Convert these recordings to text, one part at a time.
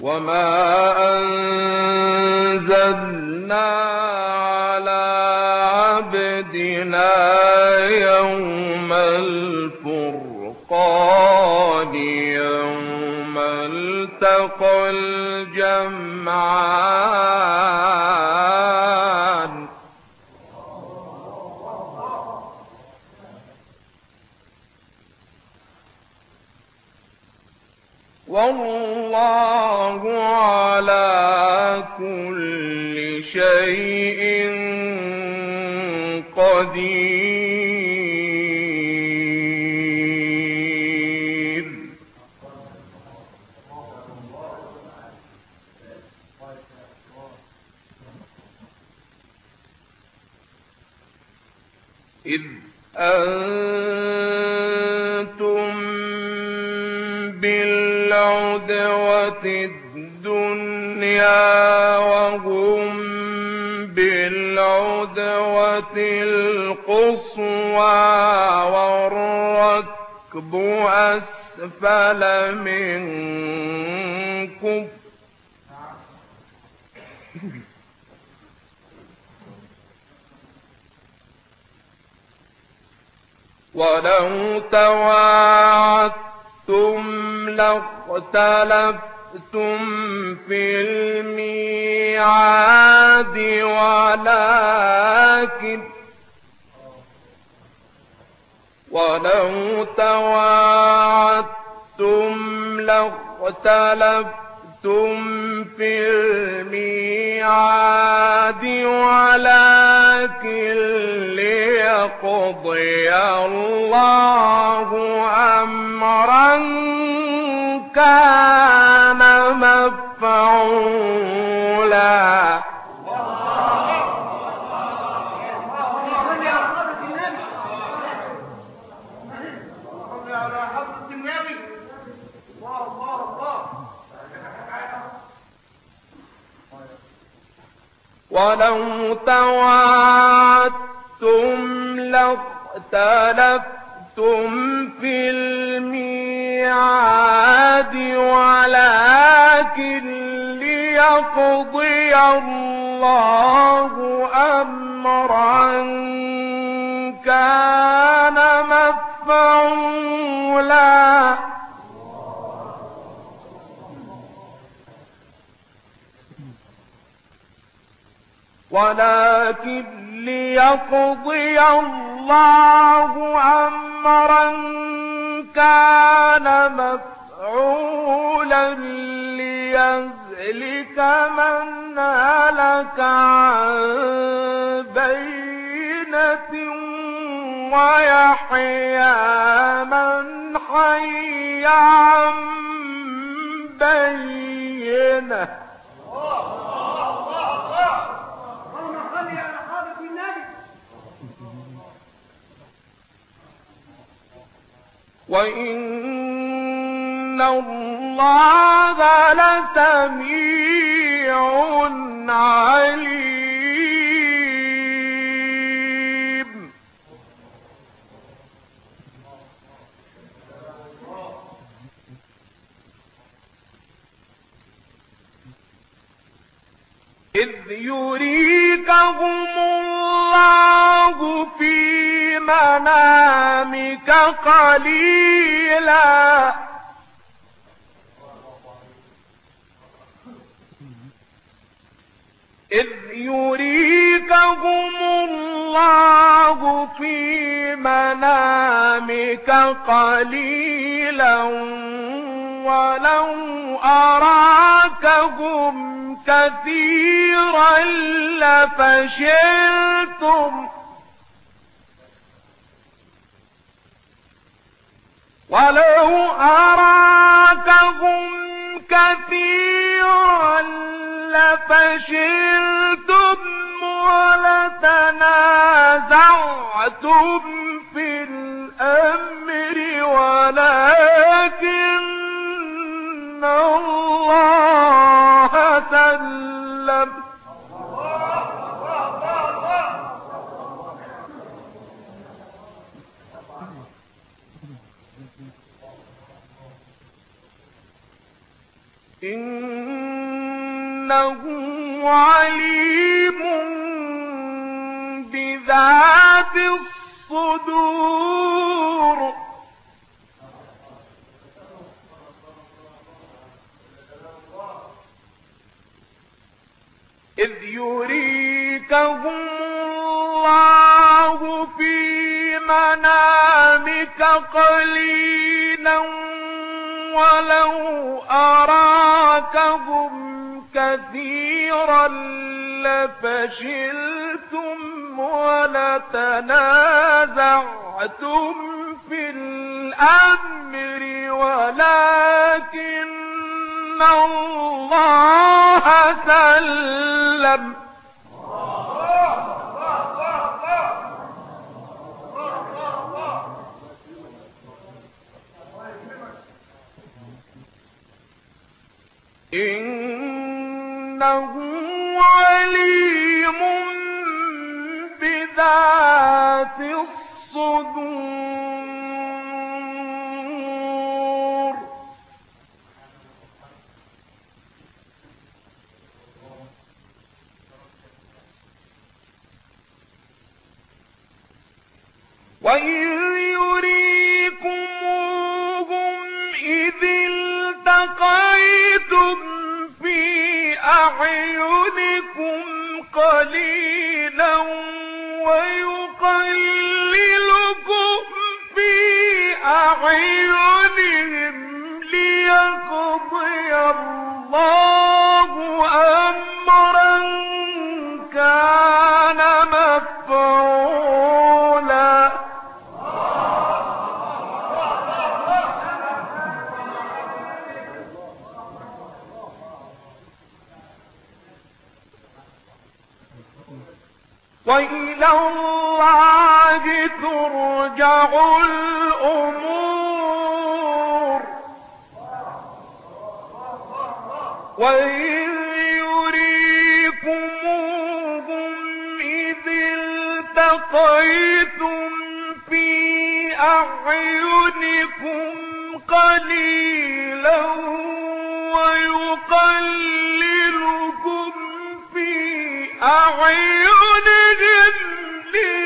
وما أنزلنا على عبدنا يوم الفرقان يوم التقى الجمعان قدير. إذ أنتم بالعدوة الدنيا القصوى والركب أسفل منكم. ولو تواعدتم لاختلفتم في الميعاد ولكن ولو تواعدتم لاختلفتم في الميعاد ولكن ليقضي الله أمرا كان مفعولا ولو تواعدتم لاختلفتم في الميعاد ولكن ليقضي الله أمرا كان مفعولا. ولكن ليقضي الله أمرا كان مفعولا ليهلك من لك عن بينة ويحيى من حي عن بينة. وإن الله لسميع عليم إذ يريكهم الله في منامك قليلا. إذ يريكهم الله في منامك قليلا ولو أراكهم كثيرا لفشلتم ولو أراكهم كثيرا لفشلتم ولتنازعتم في الأمر ولكن الله سلم بذات الصدور. إذ يريكهم الله في منامك قليلا ولو أراكهم كثيرا لفشلتم ولتنازعتم في الأمر ولكن الله سلم. إنه عليم بذات الصدور. وإن يريكموهم إذ التقيتم في أعينكم قليلا أعينهم ليقضي الله الله ترجع الأمور. وإذ يريكموهم إذ التقيتم في أعينكم قليلا ويقللكم في أعينهم.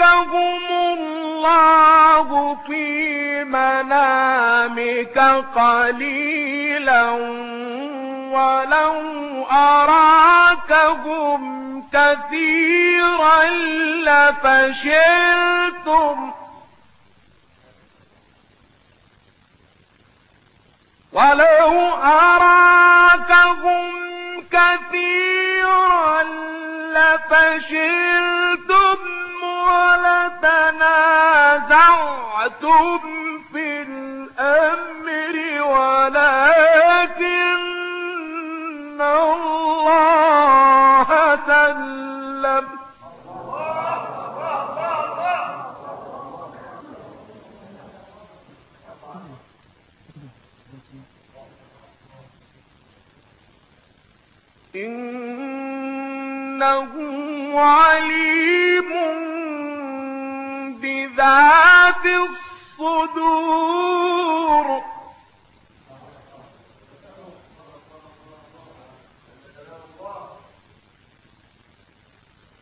يريكهم الله في منامك قليلا ولو أراكهم كثيرا لفشلتم ولو أراكهم كثيرا لفشلتم في الأمر ولكن الله سلم. إنه عليم بذات الصدور.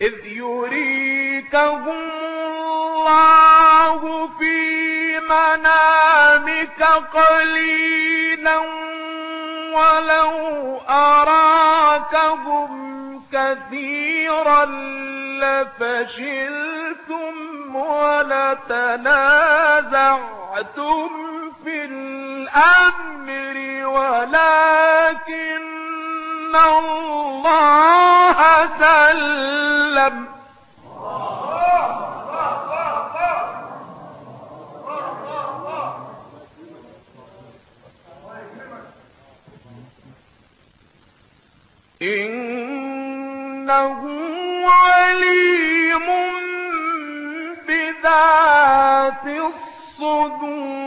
إذ يريكهم الله في منامك قليلا ولو أراكهم كثيرا ولتنازعتم في الأمر ولكن الله سلم. إنه بذات الصدور.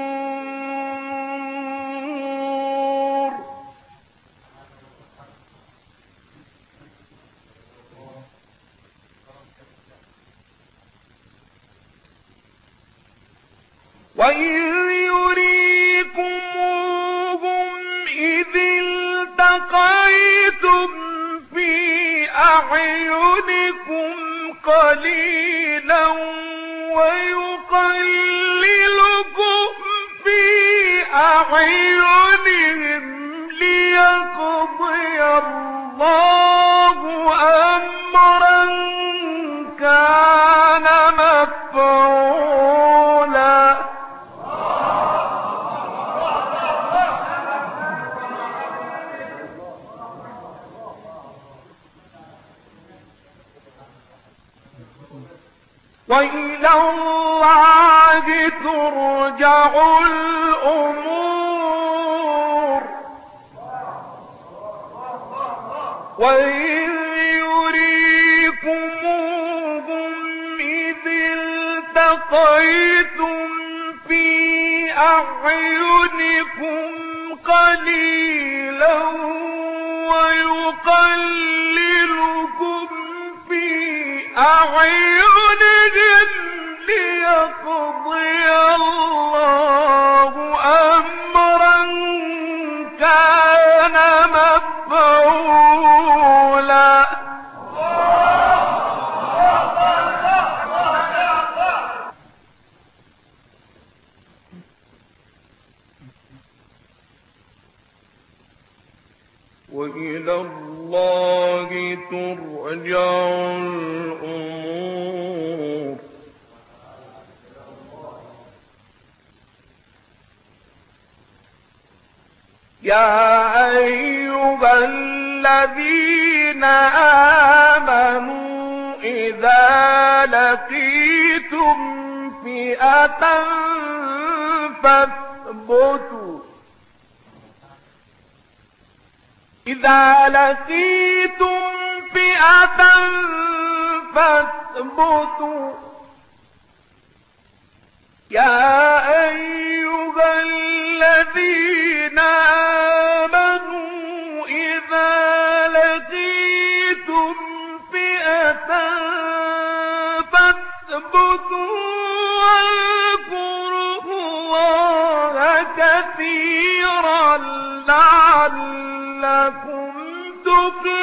ترجع الأمور. وإذ يريكموهم إذ التقيتم في أعينكم قليلا ويقللكم في أعينهم. وإلى الله ترجع الأمور يا أيها الذين آمنوا إذا لقيتم فئة فاثبتوا. إذا لقيتم فئة فاثبتوا. يا أيها الذين لعلكم تفلحون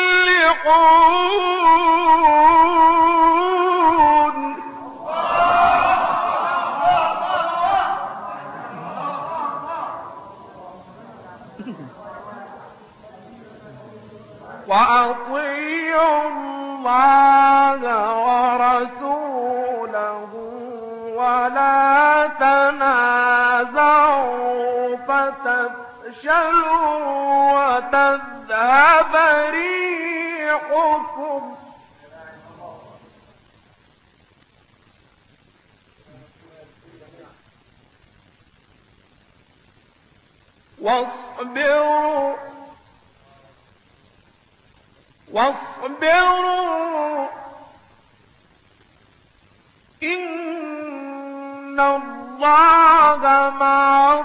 وأطيعوا الله وتذهب ريحكم. واصبروا واصبروا. إن الله مع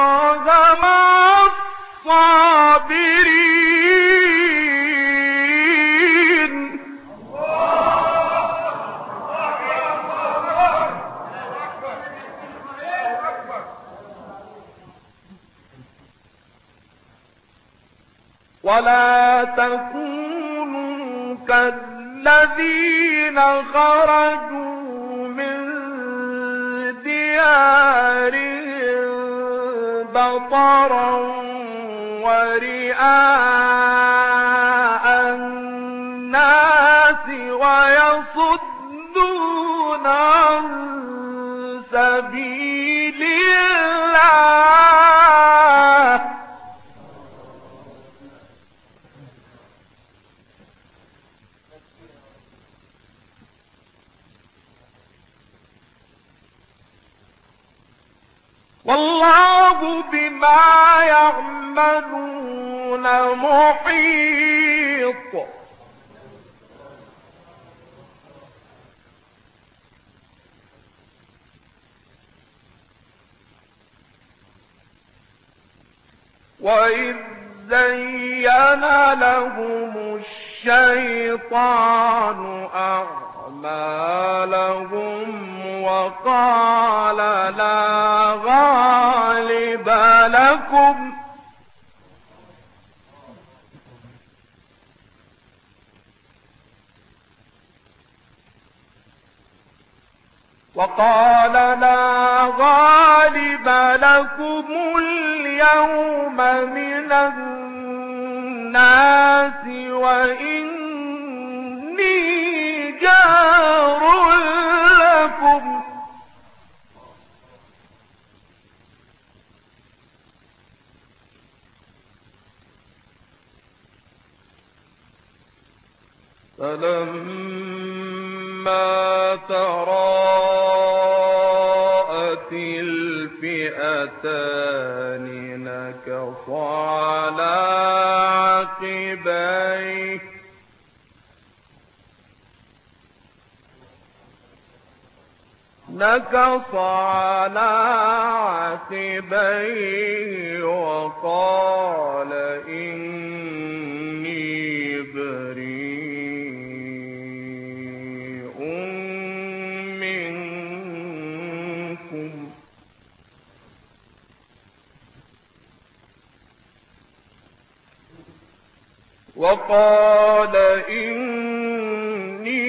كالذين خرجوا من ديارهم بطرا ورئاء الناس ويصدون عن سبيل والله بما يعملون محيط. وإذ زين لهم الشيطان أعمالهم وقال لا غالب لكم. وقال لا غالب لكم اليوم من الناس وإني جار لكم فلما تراءت الفئتان نكص على عقبيه. نكص على عقبيه وقال إني وقال إني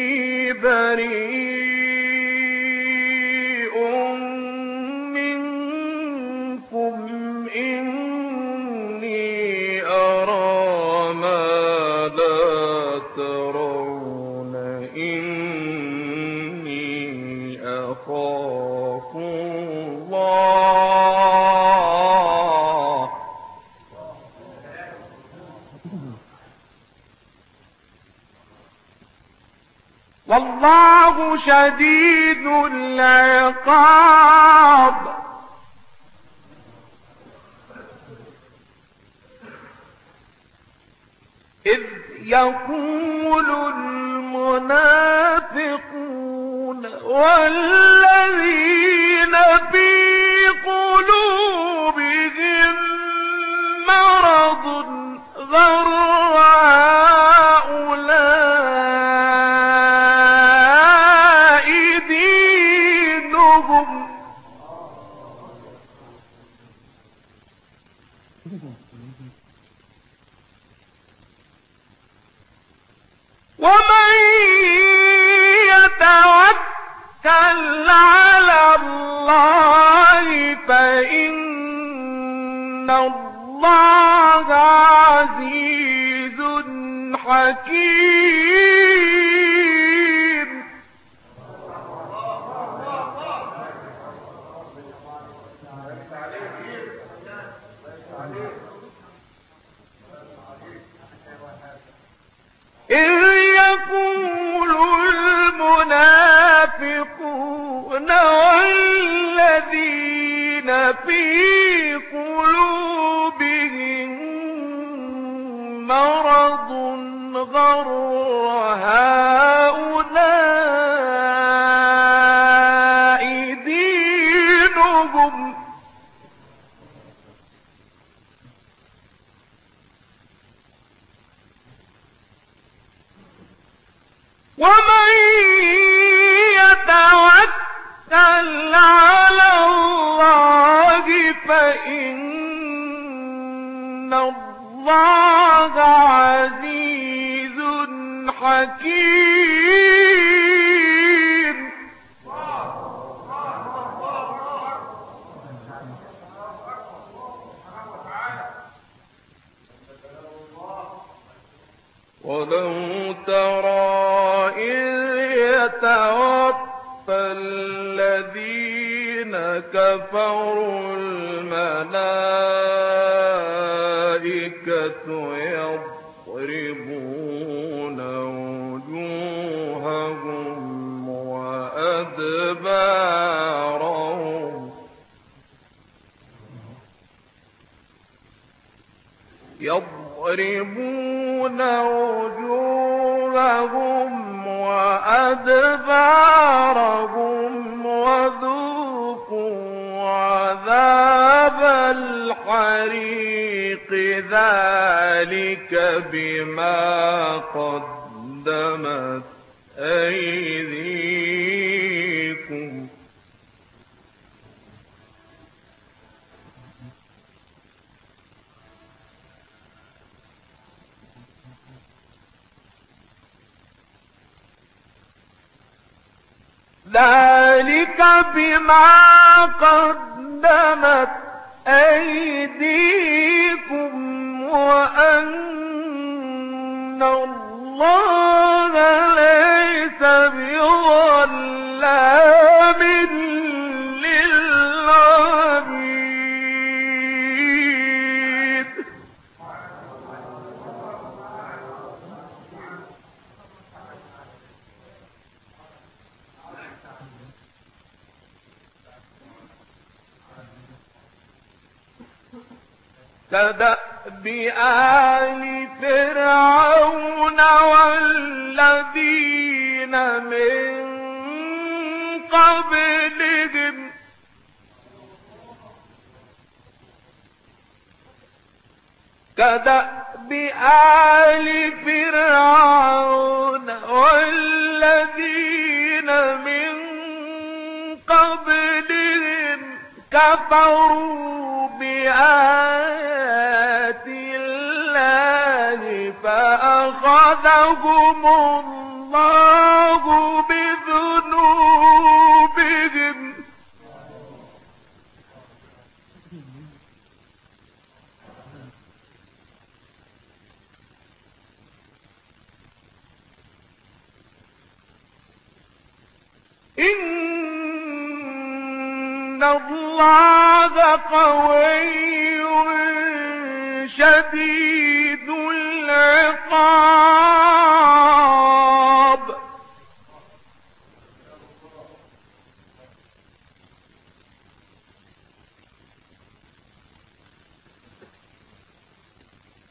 بريء والله شديد العقاب. إذ يقول المنافقون والذين في قلوبهم مرض غر الله عزيز حكيم فإن الله عزيز حكيم ذلك بما قدمت أيديكم. ذلك بما قدمت أيديكم وأن الله ليس بظلام للعبيد. كدأب آل فرعون والذين من قبلهم. كدأب آل فرعون والذين من قبلهم. كفروا بآيات فأخذهم الله بذنوبهم. إن الله قوي شديد. العقاب.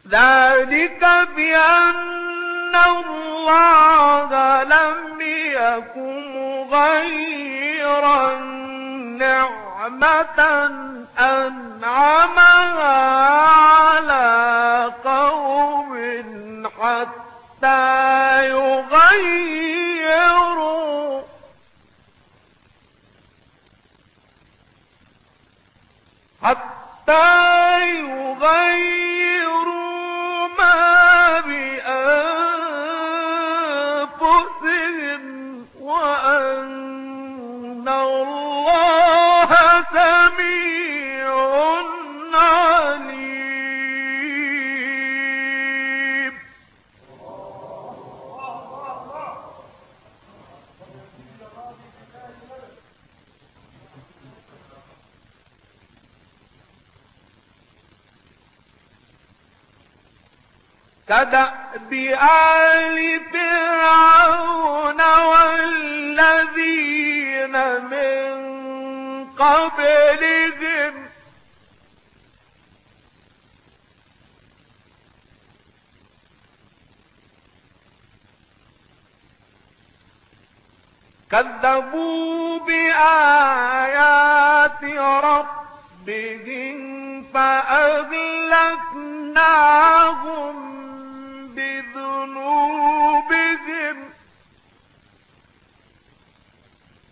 ذلك بأن الله لم يكن غير نعمة أنعمها على قوم حتى يغيروا. حتى يغيروا. كدأب آل فرعون والذين من قبلهم. كذبوا بآيات ربهم فأغلقناهم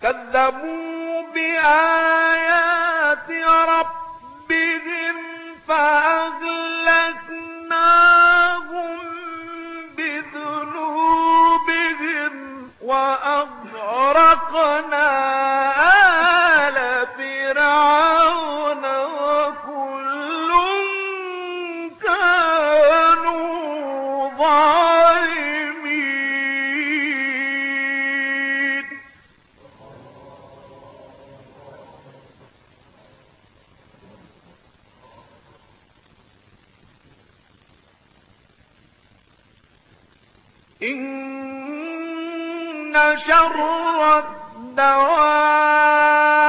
كذبوا بآيات ربهم فأغلقناهم بذنوبهم وأغلقناهم إن شر الدواب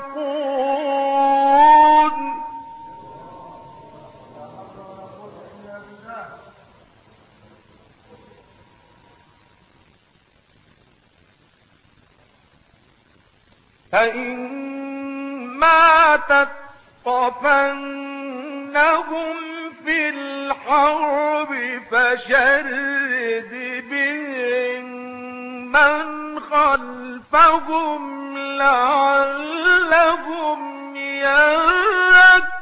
فإما تثقفنهم في الحرب فشرد بهم من خلفهم لعلهم يذكرون.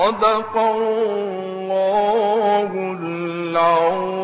صدق الله العظيم.